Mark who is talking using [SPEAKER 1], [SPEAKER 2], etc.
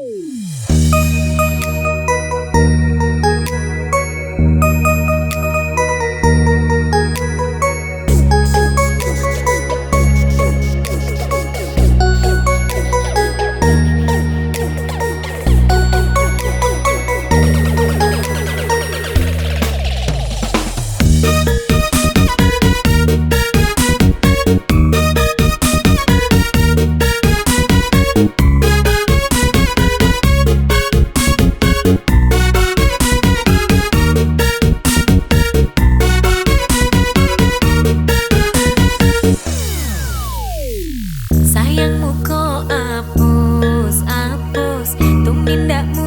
[SPEAKER 1] Oh! Hati-hati penipu